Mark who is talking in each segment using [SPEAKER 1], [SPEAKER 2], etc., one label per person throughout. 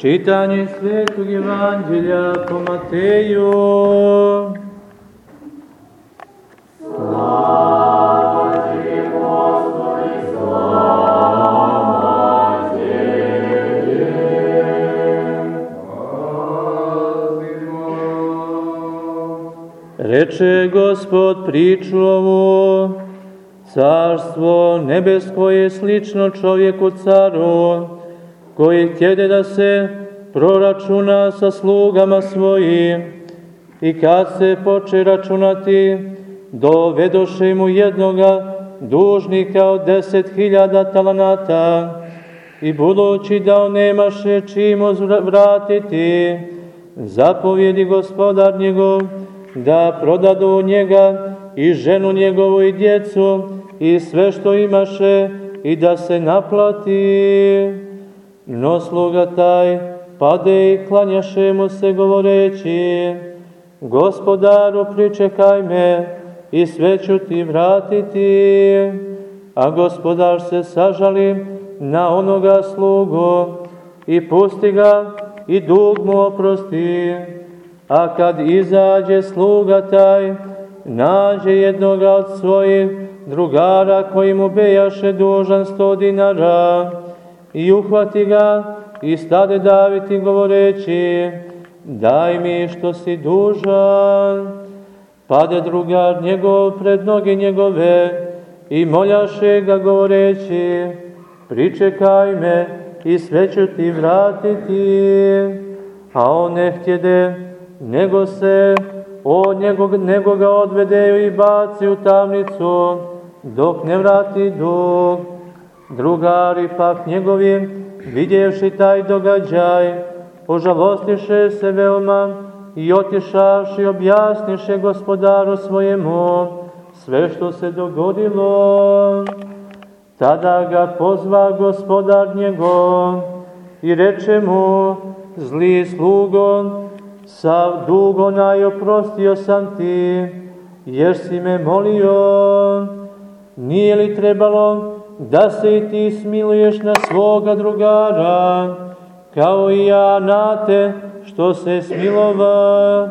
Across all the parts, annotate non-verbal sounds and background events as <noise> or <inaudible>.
[SPEAKER 1] Čitanje Svetog Evanđelja po Mateju. Reče Gospod priču ovu, carstvo nebesko je slično čovjeku caru, koji htjede da se proračuna sa slugama svojim i kad se poče računati, dovedoše mu jednoga dužnika od deset hiljada talanata i budući da on nemaše čim vratiti, zapovjedi gospodar njegov da prodadu njega i ženu njegovu i djecu i sve što imaše i da se naplati. No sluga taj pade i klanjaše mu se govoreći, gospodaru pričekaj me i sve ću ti vratiti. A gospodar se sažali na onoga slugu i pusti ga i dug mu oprosti. A kad izađe sluga taj, nađe jednoga od svojih drugara koji mu bejaše dužan sto dinara i uhvati ga i stade daviti govoreći daj mi što si dužan. Pade drugar njegov pred noge njegove i moljaše ga govoreći pričekaj me i sve ću ti vratiti. A on ne htjede, nego se od njegov, nego ga odvede i baci u tamnicu, dok ne vrati dug. Drugari pak njegovi, vidjevši taj događaj, požalostiše se veoma i otišavši objasniše gospodaru svojemu sve što se dogodilo. Tada ga pozva gospodar njegov i reče mu, zli slugo, sav dug onaj oprostio sam ti, jer si me molio. Nije li trebalo da se i ti smiluješ na svoga drugara, kao i ja na te što se smilova,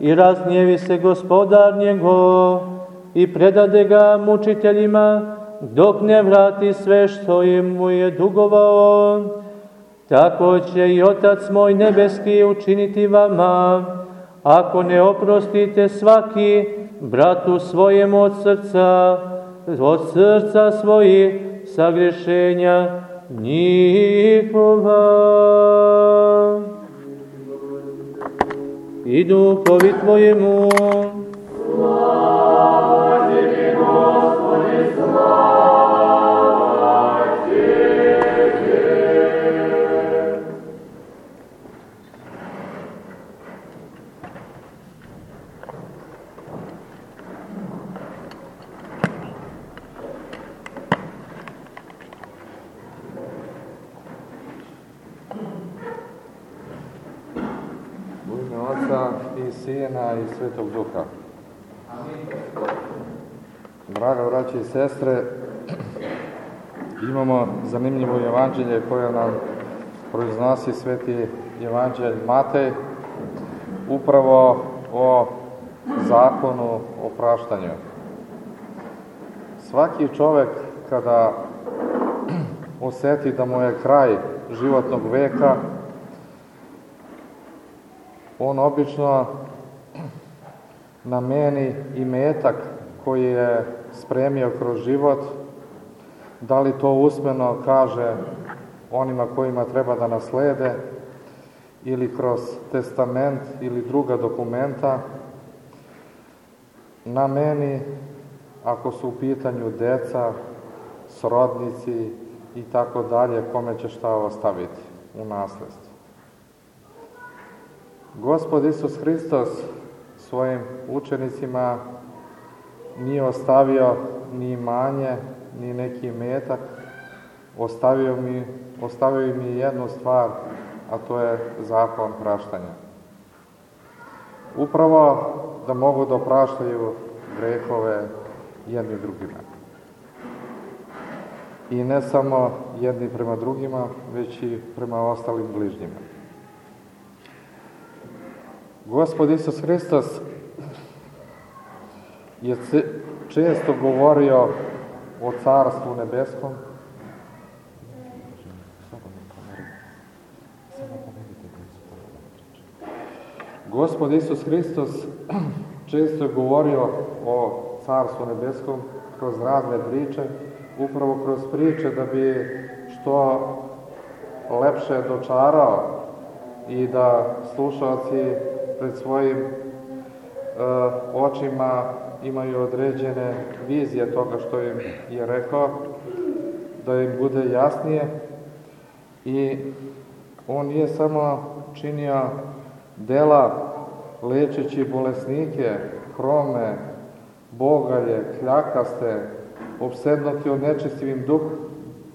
[SPEAKER 1] i raznjevi se gospodar njegov, i predade ga mučiteljima, dok ne vrati sve što im mu je dugovao. Tako će i Otac moj nebeski učiniti vama, ako ne oprostite svaki bratu svojemu od srca, od srca svojih sagrešenja njihova. I duhovi tvojemu, Slava
[SPEAKER 2] Draga braći i sestre, imamo zanimljivo evanđelje koje nam proiznosi sveti evanđelj Matej, upravo o zakonu o praštanju. Svaki čovek kada oseti da mu je kraj životnog veka, on obično nameni i metak koji je spremio kroz život, da li to usmeno kaže onima kojima treba da naslede, ili kroz testament ili druga dokumenta, nameni, ako su u pitanju deca, srodnici i tako dalje, kome će šta ostaviti u nasledstvo. Gospod Isus Hristos svojim učenicima nije ostavio ni imanje, ni neki metak, ostavio mi, ostavio mi jednu stvar, a to je zakon praštanja. Upravo da mogu da praštaju grehove jedni drugima. I ne samo jedni prema drugima, već i prema ostalim bližnjima. Gospod Isus Hristos je često govorio o carstvu nebeskom, Gospod Isus Hristos često je govorio o Carstvu Nebeskom kroz razne priče, upravo kroz priče da bi što lepše dočarao i da slušalci pred svojim e, očima imaju određene vizije toga što im je rekao, da im bude jasnije. I on nije samo činio dela lečeći bolesnike, hrome, bogalje, kljakaste, obsednuti od nečistivim duh,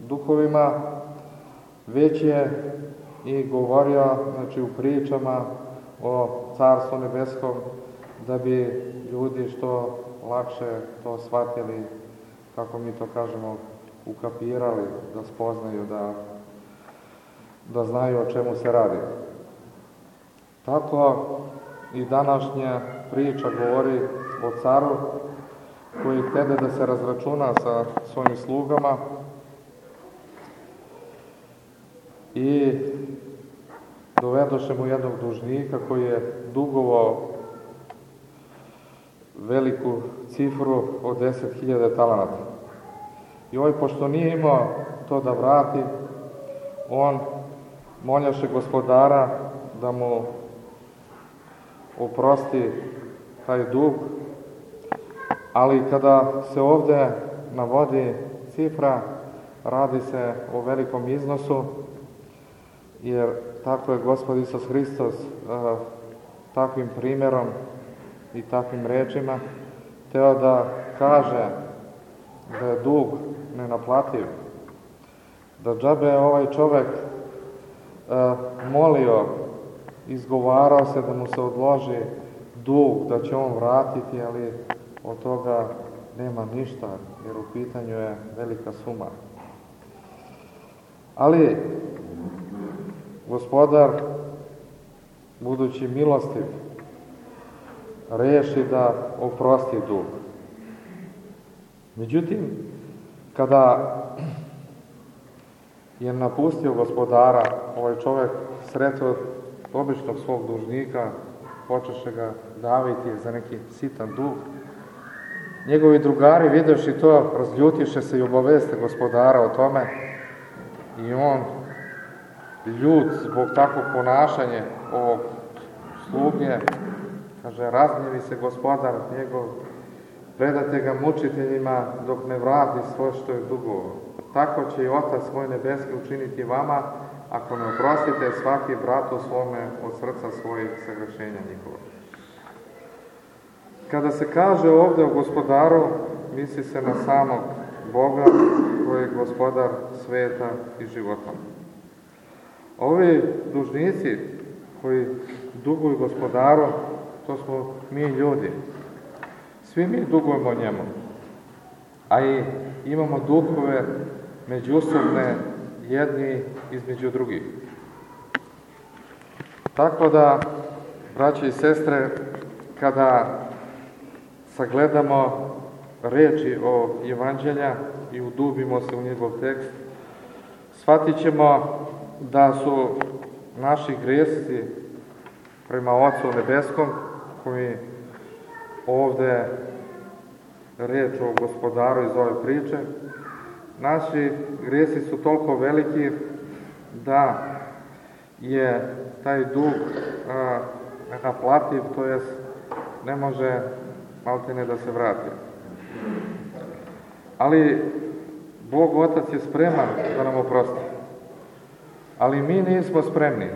[SPEAKER 2] duhovima, već je i govorio znači, u pričama o Carstvu nebeskom, da bi ljudi što lakše to shvatili, kako mi to kažemo, ukapirali, da spoznaju, da, da znaju o čemu se radi. Tako i današnja priča govori o caru koji htede da se razračuna sa svojim slugama i dovedoše mu jednog dužnika koji je dugovao veliku cifru od 10.000 talanata. I ovaj, pošto nije imao to da vrati, on moljaše gospodara da mu oprosti taj dug, ali kada se ovde navodi cifra, radi se o velikom iznosu, jer tako je Gospod Isus Hristos uh, takvim primjerom i takvim rečima teo da kaže da je dug nenaplativ, da džabe ovaj čovek uh, molio izgovarao se da mu se odloži dug, da će on vratiti, ali od toga nema ništa, jer u pitanju je velika suma. Ali gospodar, budući milostiv, reši da oprosti dug. Međutim, kada je napustio gospodara, ovaj čovek sretao običnog svog dužnika, počeše ga daviti za neki sitan dug. Njegovi drugari, videvši to, razljutiše se i obaveste gospodara o tome i on, ljud zbog takvog ponašanja ovog sluge, kaže, razgnjevi se gospodar njegov, predate ga mučiteljima dok ne vrati svoje što je dugovo. Tako će i Otac svoj nebeski učiniti vama, ako ne oprostite svaki bratu svome od srca svojih sagrešenja njihova. Kada se kaže ovde o gospodaru, misli se na samog Boga koji je gospodar sveta i života. Ovi dužnici koji duguju gospodaru, to smo mi ljudi. Svi mi dugujemo njemu. A i imamo dugove međusobne jedni između drugih. Tako da, braće i sestre, kada sagledamo reči o evanđelja i udubimo se u njegov tekst, shvatit ćemo da su naši gresi prema Otcu Nebeskom, koji ovde reč o gospodaru iz ove priče, naši grijesi su toliko veliki da je taj dug a, naplativ, to jest ne može maltene da se vrati. Ali Bog Otac je spreman da nam oprosti. Ali mi nismo spremni.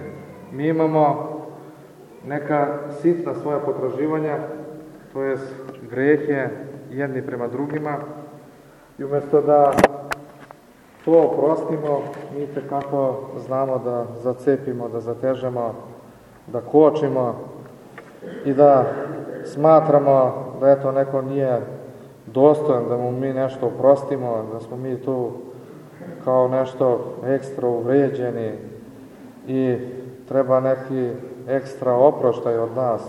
[SPEAKER 2] Mi imamo neka sitna svoja potraživanja, to jest grehe jedni prema drugima, i umesto da to oprostimo, mi kako znamo da zacepimo, da zatežemo, da kočimo i da smatramo da eto neko nije dostojan da mu mi nešto oprostimo, da smo mi tu kao nešto ekstra uvređeni, i treba neki ekstra oproštaj od nas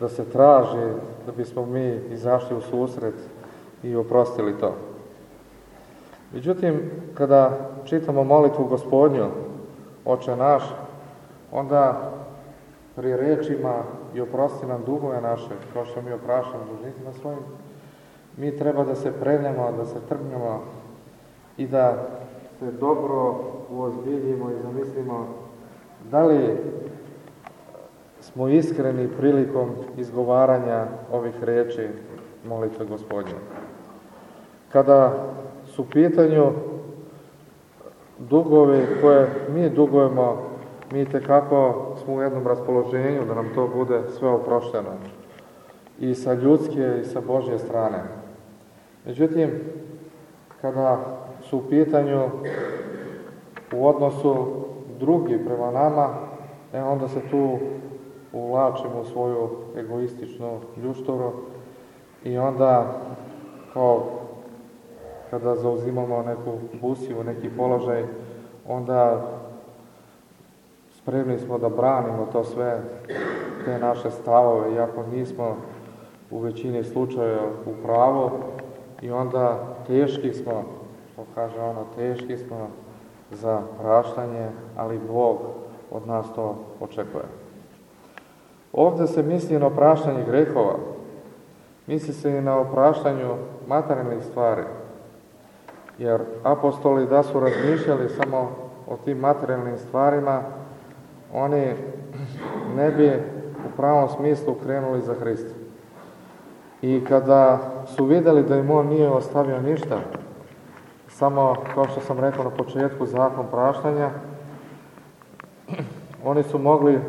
[SPEAKER 2] da se traži da bismo mi izašli u susret i oprostili to. Međutim, kada čitamo molitvu gospodnju, oče naš, onda pri rečima i oprosti nam dugove naše, kao što mi oprašamo dužnicima svojim, mi treba da se prednemo, da se trgnemo i da se dobro uozbiljimo i zamislimo da li smo iskreni prilikom izgovaranja ovih reči molitve gospodnje. Kada su pitanju dugovi koje mi dugujemo, mi kako smo u jednom raspoloženju da nam to bude sve oprošteno. I sa ljudske i sa Božje strane. Međutim, kada su u pitanju u odnosu drugi prema nama, e onda se tu uvlačimo u svoju egoističnu ljušturu i onda kao kada zauzimamo neku busiju, neki položaj, onda spremni smo da branimo to sve, te naše stavove, iako nismo u većini slučaja u pravu, i onda teški smo, što kaže ono, teški smo za praštanje, ali Bog od nas to očekuje. Ovde se misli na opraštanje grehova, misli se i na opraštanju materijalnih stvari, jer apostoli da su razmišljali samo o tim materijalnim stvarima, oni ne bi u pravom smislu krenuli za Hrista. I kada su videli da im on nije ostavio ništa, samo, kao što sam rekao na početku, zakon praštanja, oni su mogli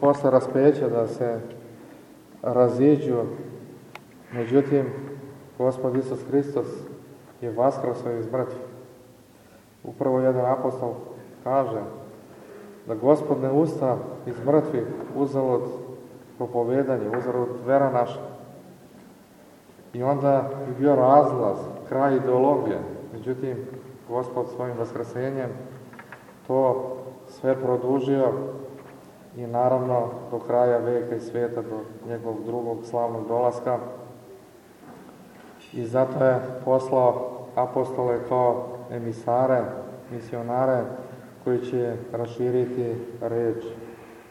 [SPEAKER 2] posle raspeća da se raziđu, međutim, Gospod Isus Hristos je vaskrasao iz mrtvih. Upravo jedan apostol kaže da Gospod ne usta iz mrtvih uzalud propovedanje, uzalud vera naša. I onda bi bio razlaz, kraj ideologije. Međutim, Gospod svojim vaskrsenjem to sve produžio i naravno do kraja veka i sveta, do njegovog drugog slavnog dolaska. I zato je poslao apostole kao emisare, misionare, koji će raširiti reč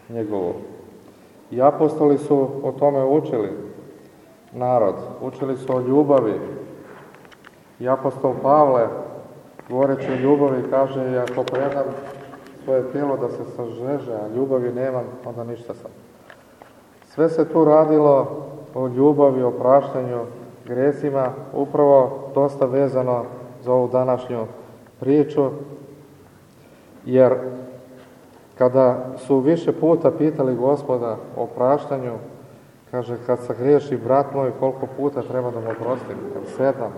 [SPEAKER 2] njegovu. I apostoli su o tome učili narod, učili su o ljubavi. I apostol Pavle, govoreći o ljubavi, kaže, ako predam svoje tijelo da se sažeže, a ljubavi nemam, onda ništa sam. Sve se tu radilo o ljubavi, o praštanju gresima, upravo dosta vezano za ovu današnju priču, jer kada su više puta pitali gospoda o praštanju, kaže, kad sagriješi brat moj, koliko puta treba da mu oprostim? Kaže, sedam.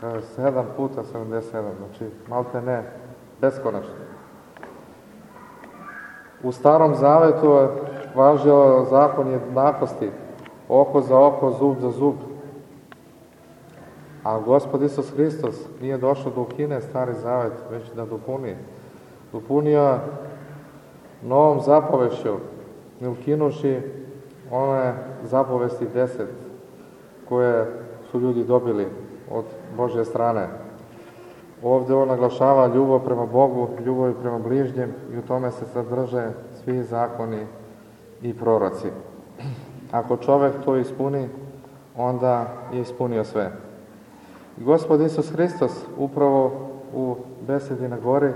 [SPEAKER 2] Kaže, sedam puta 77, znači, malte ne, beskonačno. U starom zavetu je važio zakon jednakosti, oko za oko, zub za zub. A gospod Isus Hristos nije došao da ukine stari zavet, već da dopuni. Dopunio novom zapovešću, ne ukinuši one zapovesti deset koje su ljudi dobili od Božje strane. Ovde on naglašava ljubav prema Bogu, ljubav prema bližnjem i u tome se sadrže svi zakoni i proroci. Ako čovek to ispuni, onda je ispunio sve. Gospod Isus Hristos upravo u besedi na gori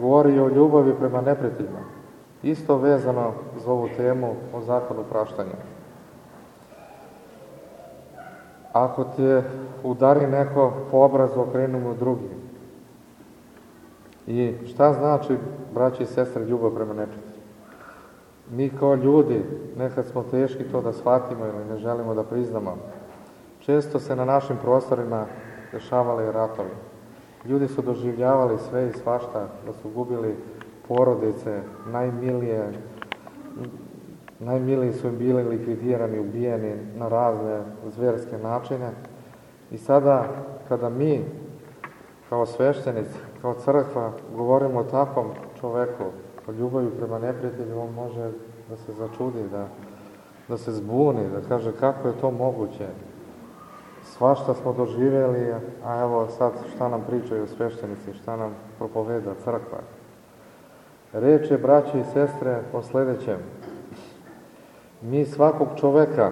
[SPEAKER 2] govori o ljubavi prema neprijateljima. Isto vezano za ovu temu o zakonu praštanja. Ako te udari neko po obrazu, okrenu mu drugi. I šta znači, braći i sestre, ljubav prema neprijatelju? Mi kao ljudi nekad smo teški to da shvatimo ili ne želimo da priznamo. Često se na našim prostorima dešavali ratovi. Ljudi su doživljavali sve i svašta, da su gubili porodice, najmilije, najmiliji su bili likvidirani, ubijeni na razne zverske načine. I sada, kada mi, kao sveštenici, kao crkva, govorimo o takvom čoveku, o ljubavi prema neprijatelju, on može da se začudi, da, da se zbuni, da kaže kako je to moguće. Svašta smo doživjeli, a evo sad šta nam pričaju sveštenici, šta nam propoveda crkva. Reč je, braći i sestre, o sledećem. Mi svakog čoveka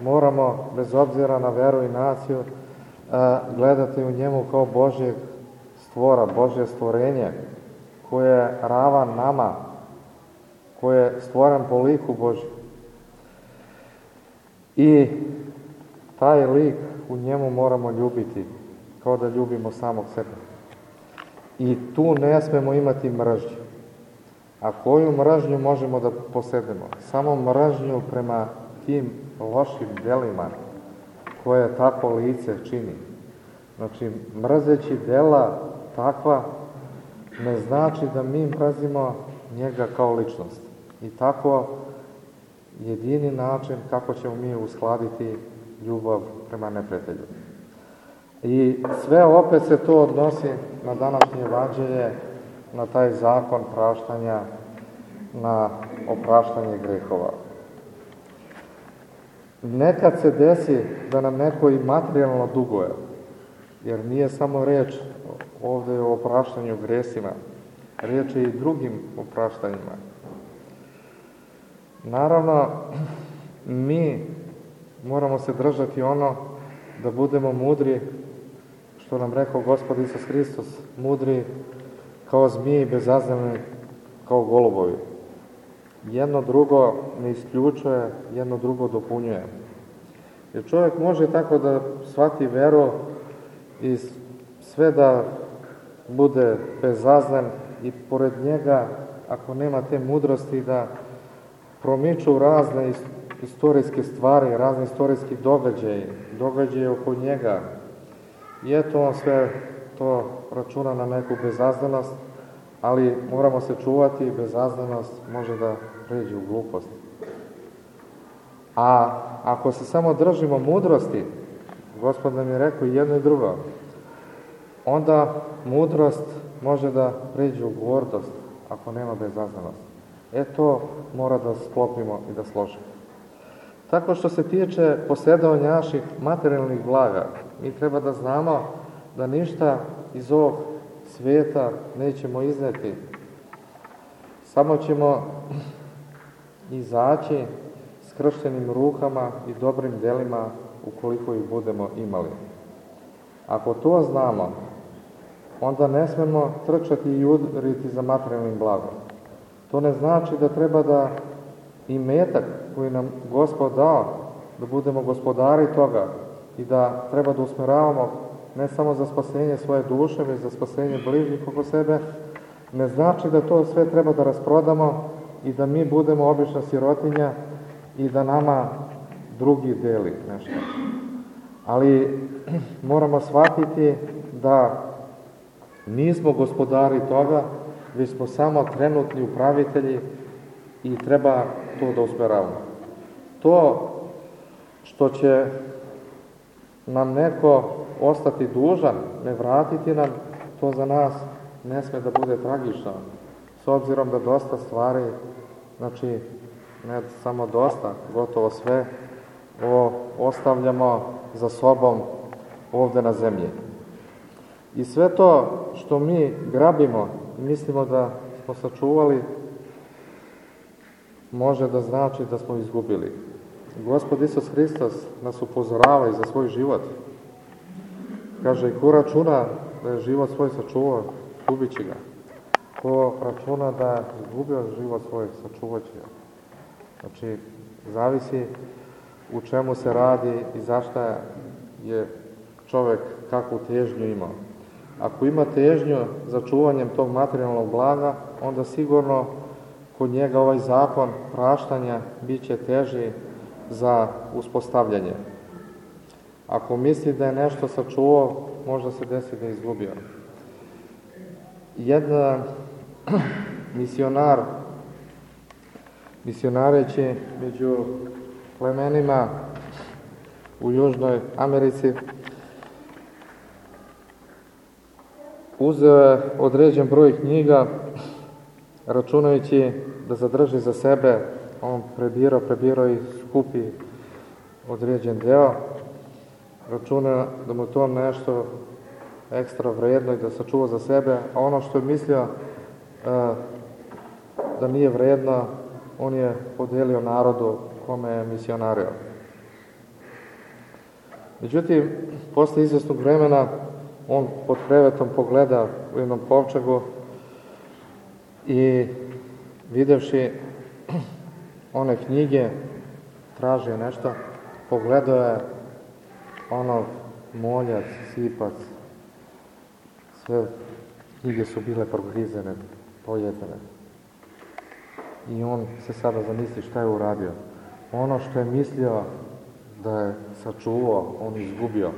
[SPEAKER 2] moramo, bez obzira na veru i naciju, gledati u njemu kao Božjeg stvora, Božje stvorenje, koje je ravan nama, koje je stvoren po liku Božju. I taj lik u njemu moramo ljubiti, kao da ljubimo samog sebe. I tu ne smemo imati mržnju. A koju mržnju možemo da posedemo? Samo mržnju prema tim lošim delima koje tako lice čini. Znači, mrzeći dela takva ne znači da mi mrazimo njega kao ličnost. I tako jedini način kako ćemo mi uskladiti ljubav prema neprijatelju. I sve opet se to odnosi na današnje evanđelje, na taj zakon praštanja, na opraštanje grehova. Nekad se desi da nam neko i materijalno duguje, jer nije samo reč ovde o opraštanju gresima, reč je i drugim opraštanjima. Naravno, mi moramo se držati ono da budemo mudri, što nam rekao Gospod Isus Hristos, mudri kao zmije bezazdani kao golubovi. Jedno drugo ne isključuje, jedno drugo dopunjuje. Jer čovjek može tako da shvati veru i sve da bude bezazlen i pored njega, ako nema te mudrosti, da promiču razne istorijske stvari, razne istorijski događaje, događaje oko njega. I eto on sve to računa na neku bezazlenost, ali moramo se čuvati, bezazlenost može da pređe u glupost. A ako se samo držimo mudrosti, gospod nam je rekao jedno i drugo, onda mudrost može da pređe u gordost ako nema bezazlenost. E to mora da sklopimo i da složimo. Tako što se tiče posjedovanja naših materijalnih blaga, mi treba da znamo da ništa iz ovog svijeta nećemo izneti. Samo ćemo izaći skrštenim rukama i dobrim delima ukoliko ih budemo imali. Ako to znamo, onda ne smemo trčati i udriti za materijalnim blagom. To ne znači da treba da i metak koji nam Gospod dao, da budemo gospodari toga i da treba da usmeravamo ne samo za spasenje svoje duše, već za spasenje bližnjih oko sebe, ne znači da to sve treba da rasprodamo i da mi budemo obična sirotinja i da nama drugi deli nešto. Ali <clears throat> moramo shvatiti da nismo gospodari toga, već smo samo trenutni upravitelji i treba to da usmeravamo. To što će nam neko ostati dužan, ne vratiti nam, to za nas ne sme da bude tragično. S obzirom da dosta stvari, znači ne samo dosta, gotovo sve, ovo ostavljamo za sobom ovde na zemlji. I sve to što mi grabimo, mislimo da smo sačuvali, može da znači da smo izgubili. Gospod Isus Hristos nas upozorava i za svoj život. Kaže, ko računa da je život svoj sačuvao, gubit će ga. Ko računa da je izgubio život svoj, sačuvat će ga. Znači, zavisi u čemu se radi i zašta je čovek kakvu težnju imao. Ako ima težnju za čuvanjem tog materijalnog blaga, onda sigurno kod njega ovaj zakon praštanja bit će teži za uspostavljanje. Ako misli da je nešto sačuvao, možda se desi da je izgubio. Jedan <clears throat> misionar, misionareći među plemenima u Južnoj Americi, uzeo je određen broj knjiga računajući da zadrži za sebe, on prebirao, prebirao i skupi određen deo, računa da mu to nešto ekstra vredno i da sačuva za sebe, a ono što je mislio uh, da nije vredno, on je podelio narodu kome je misionario. Međutim, posle izvestnog vremena, on pod krevetom pogleda u jednom kovčegu i videvši one knjige, tražio nešto, pogledao je ono moljac, sipac, sve knjige su bile progrizene, pojedene. I on se sada zamisli šta je uradio. Ono što je mislio da je sačuvao, on izgubio.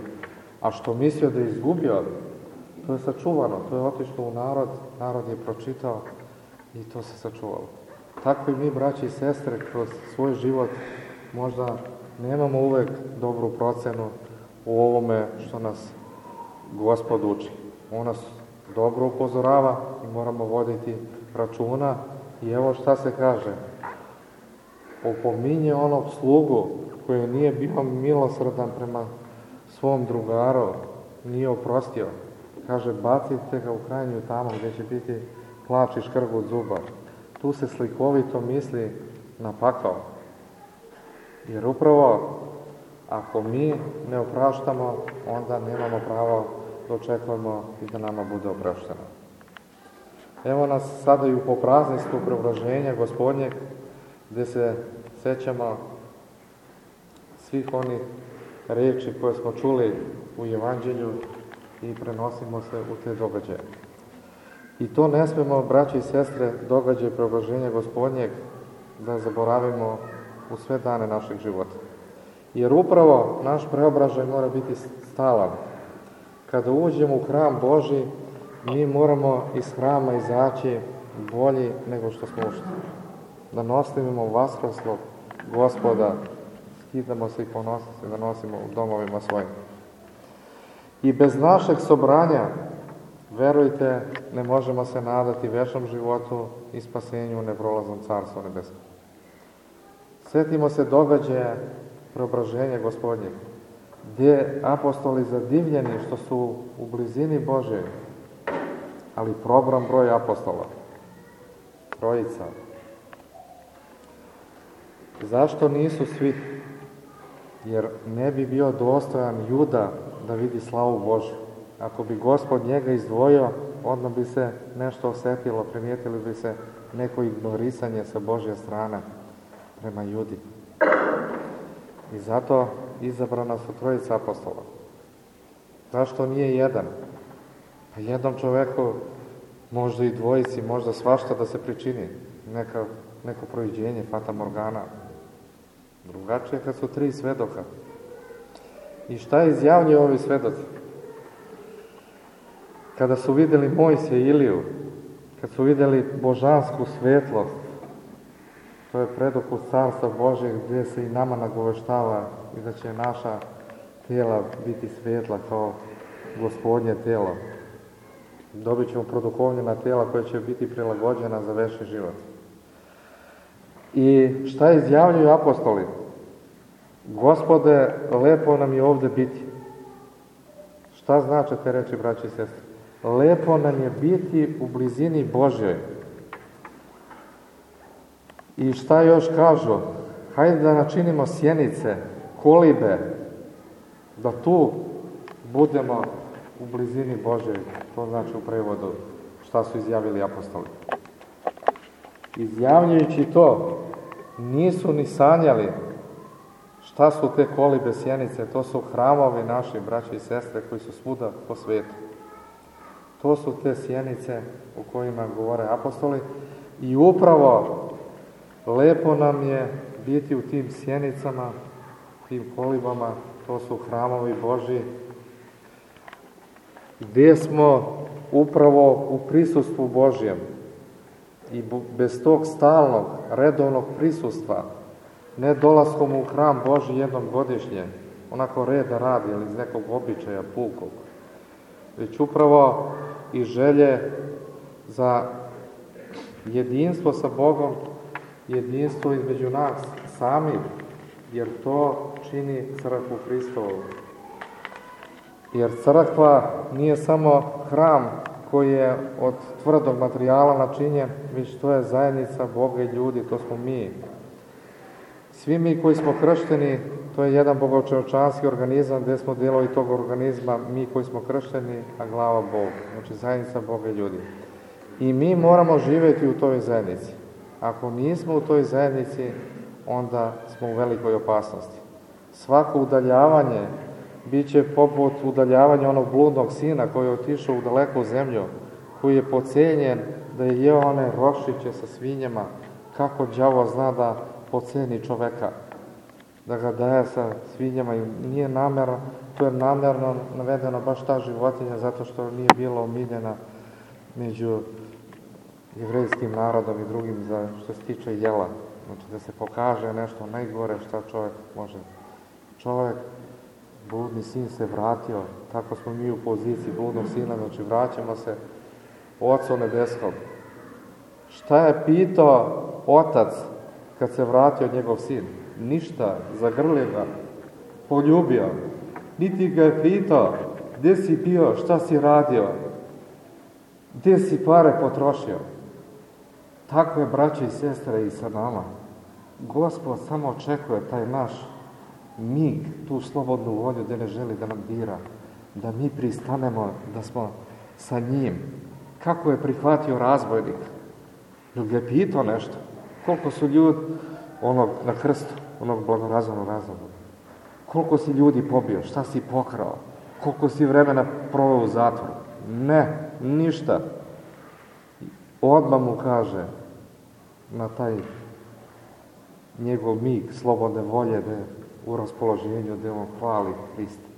[SPEAKER 2] A što mislio da je izgubio, to je sačuvano, to je otišlo u narod, narod je pročitao i to se sačuvalo. Tako i mi, braći i sestre, kroz svoj život možda nemamo uvek dobru procenu u ovome što nas Gospod uči. On nas dobro upozorava i moramo voditi računa i evo šta se kaže. Opominje onog slugu koji nije bio milosrdan prema svom drugaru, nije oprostio. Kaže, bacite ga u krajnju tamo gde će biti plač i škrgu od zuba. Tu se slikovito misli na pakao. Jer upravo ako mi ne opraštamo, onda nemamo pravo da očekujemo i da nama bude oprašteno. Evo nas sada i u popraznistu preobraženja gospodnjeg, gde se sećamo svih onih reči koje smo čuli u Evanđelju i prenosimo se u te događaje. I to ne smemo, braći i sestre, događaje preobraženja gospodnjeg da zaboravimo u sve dane našeg života. Jer upravo naš preobražaj mora biti stalan. Kada uđemo u hram Boži, mi moramo iz hrama izaći bolji nego što smo ušli. Da nosimimo vaskrslog gospoda, skidamo se i ponosimo se da nosimo u domovima svojim. I bez našeg sobranja, verujte, ne možemo se nadati vešom životu i spasenju u neprolaznom carstvu nebeskom. Svetimo se događaja preobraženja gospodnjeg, gdje apostoli zadivljeni što su u blizini Bože, ali probran broj apostola, trojica. Zašto nisu svi? Jer ne bi bio dostojan juda da vidi slavu Božju. Ako bi gospod njega izdvojio, odmah bi se nešto osetilo, primijetili bi se neko ignorisanje sa Božje strane prema judi. I zato izabrana su trojica apostola. Zašto nije jedan? Pa jednom čoveku, možda i dvojici, možda svašta da se pričini. Neka, neko proiđenje, fata morgana. Drugačije kad su tri svedoka. I šta izjavljuju ovi svedoci? Kada su videli Mojsije i Iliju, kad su videli božansku svetlost, to je predokut Carstva Božeg gdje se i nama nagoveštava i da će naša tijela biti svetla kao gospodnje tijelo. Dobit ćemo produkovljena tijela koja će biti prilagođena za vešni život. I šta izjavljuju apostoli? Gospode, lepo nam je ovde biti. Šta znači te reči, braći i sestri? Lepo nam je biti u blizini Božjoj. I šta još kažu? Hajde da načinimo sjenice, kolibe, da tu budemo u blizini Božoj. To znači u prevodu šta su izjavili apostoli. Izjavljujući to, nisu ni sanjali šta su te kolibe sjenice, to su hramovi naši braći i sestre koji su svuda po svetu. To su te sjenice o kojima govore apostoli. I upravo Lepo nam je biti u tim sjenicama, tim kolibama, to su hramovi Boži, gdje smo upravo u prisustvu Božjem. I bez tog stalnog, redovnog prisustva, ne dolaskom u hram Boži jednom godišnje, onako reda radi ili iz nekog običaja pulkog, već upravo i želje za jedinstvo sa Bogom, jedinstvo između nas samih, jer to čini crkvu Hristovu. Jer crkva nije samo hram koji je od tvrdog materijala načinjen, već to je zajednica Boga i ljudi, to smo mi. Svi mi koji smo kršteni, to je jedan bogočeočanski organizam gde smo delovi tog organizma, mi koji smo kršteni, a glava Bog, znači zajednica Boga i ljudi. I mi moramo živeti u toj zajednici. Ako nismo u toj zajednici, onda smo u velikoj opasnosti. Svako udaljavanje bit će poput udaljavanja onog bludnog sina koji je otišao u daleku zemlju, koji je pocenjen da je jeo one rošiće sa svinjama, kako đavo zna da poceni čoveka, da ga daje sa svinjama i nije namerno, to je namerno navedeno baš ta životinja zato što nije bila omiljena među jevrejskim narodom i drugim za što se tiče jela. Znači da se pokaže nešto najgore šta čovjek može. Čovjek, bludni sin se vratio, tako smo mi u poziciji bludnog sina, znači vraćamo se Ocu nebeskom. Šta je pitao otac kad se vratio njegov sin? Ništa, zagrlio ga, poljubio. Niti ga je pitao, gde si bio, šta si radio, gde si pare potrošio. Tako je, braće i sestre, i sa nama. Gospod samo očekuje taj naš mig, tu slobodnu volju gde ne želi da nam dira, da mi pristanemo, da smo sa njim. Kako je prihvatio razbojnik? Ili ga je pitao nešto? Koliko su ljudi onog na krstu, onog blagorazvanog razloga? Koliko si ljudi pobio? Šta si pokrao? Koliko si vremena proveo u zatvoru? Ne, ništa. Odmah mu kaže na taj njegov mig slobodne volje da je u raspoloženju da on hvali Hrista.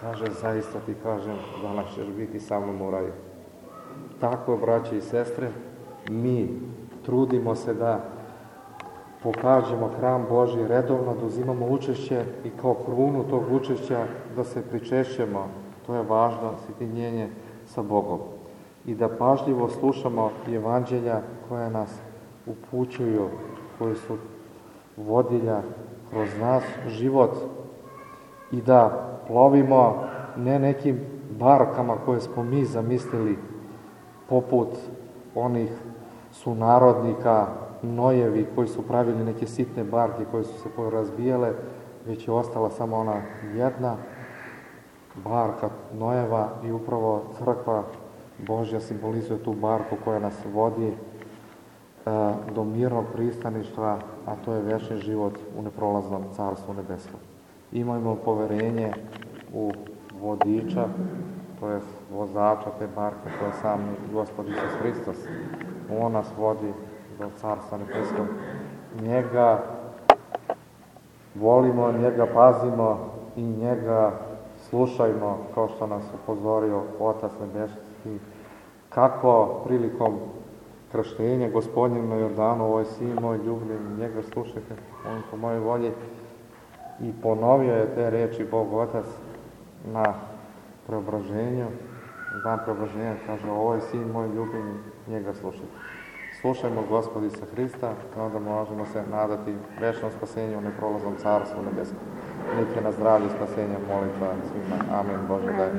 [SPEAKER 2] Kaže, zaista ti kažem, danas ćeš biti sa mnom u raju. Tako, braće i sestre, mi trudimo se da pokažemo hram Boži redovno, da uzimamo učešće i kao krunu tog učešća da se pričešćemo. To je važno, sjedinjenje sa Bogom. I da pažljivo slušamo evanđelja koja nas upućuju, koji su vodilja kroz nas život i da plovimo ne nekim barkama koje smo mi zamislili poput onih sunarodnika Nojevi koji su pravili neke sitne barke koje su se porazbijale, već je ostala samo ona jedna barka Nojeva i upravo crkva Božja simbolizuje tu barku koja nas vodi e, do mirnog pristaništva, a to je večni život u neprolaznom carstvu nebeskom. Imajmo poverenje u vodiča, to je vozača te barke, to je sam Gospod Isus Hristos. On nas vodi do carstva nebeskog. Njega volimo, njega pazimo i njega slušajmo, kao što nas upozorio Otac Nebeski, kako prilikom krštenja gospodnjem na Jordanu, ovo je sin moj ljubljen, njega slušajte, on po mojoj volji, i ponovio je te reči Bog Otac na preobraženju, dan preobraženja, kaže, ovo je sin moj ljubljen, njega slušajte. Slušajmo gospodi sa Hrista, onda možemo se nadati večnom spasenju u neprolaznom carstvu nebeskom. Je na zdravlje spasenja molitva svima. Amen. Bože daj.